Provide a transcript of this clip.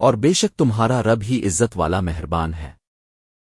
اور بے شک تمہارا رب ہی عزت والا مہربان ہے۔